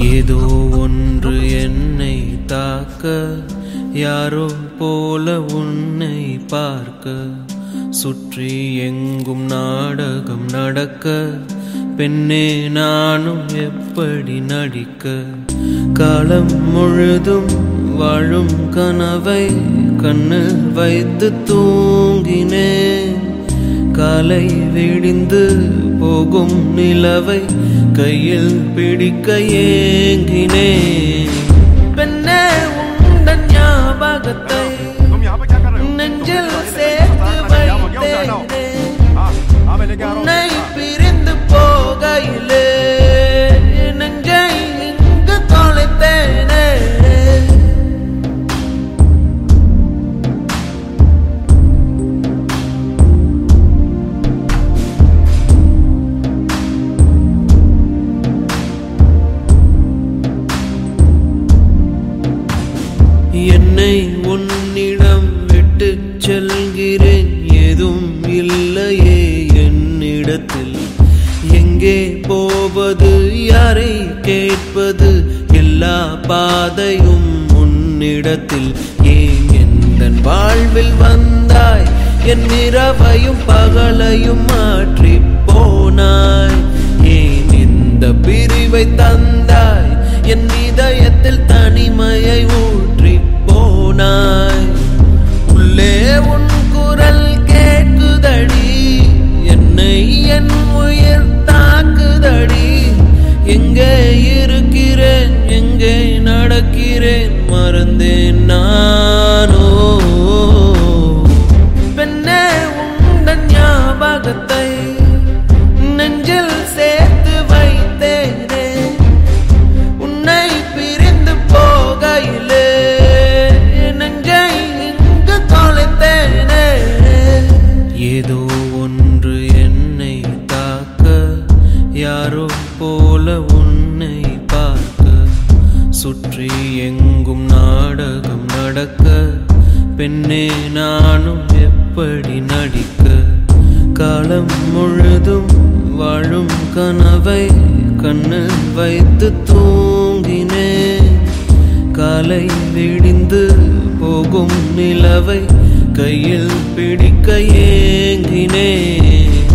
ஏதோ ஒன்று என்னை தாக்க யாரோ போல உன்னை பார்க்க. சுற்றி எங்கும் நாடகம் நடக்க பெண்ணே நானும் எப்படி நடிக்க? காலம் முழுதும் வாழும் கனவை கண்ணு வைத்து தூங்கினேன். காலை விடிந்து போகும் நிலவை கையில் பிடிக்க ஏங்கினே. பெண்ணே உண்டன் ஞாபகத்தை நெஞ்சில் சேர்த்து வைத்தேனே. என்னை உன்னிடம் விட்டு செல்கிறேன். ஏதும் இல்லையே என்னிடத்தில். எங்கே போவது யாரை கேட்பது? எல்லா பாதையும் உன்னிடத்தில். ஏன் எந்த வாழ்வில் வந்தாய்? என் இரவையும் பகலையும் மாற்றி போனாய். ஏன் இந்த பிரிவை தந்தாய்? என் இதயத்தில் நடக்கிறேன் மறந்தேன் நானோ. பெண்ணே உந்தன் ஞாபகத்தை நெஞ்சில் சேர்த்து வைத்தேனே. உன்னை பிரிந்து போகையிலே நெஞ்சை இங்கு தொலைத்தேனே. ஏதோ ஒன்று என்னை தாக்க யாரோ போல உன் சுற்றி எங்கும் நாடகம் நடக்க. பெண்ணே நானும் எப்படி நடிக்க? காலம் முழுதும் வாழும் கனவை கண்ணு வைத்து தூங்கினே காலை விடிந்து போகும் நிலவை கையில் பிடிக்க ஏங்கினேன்.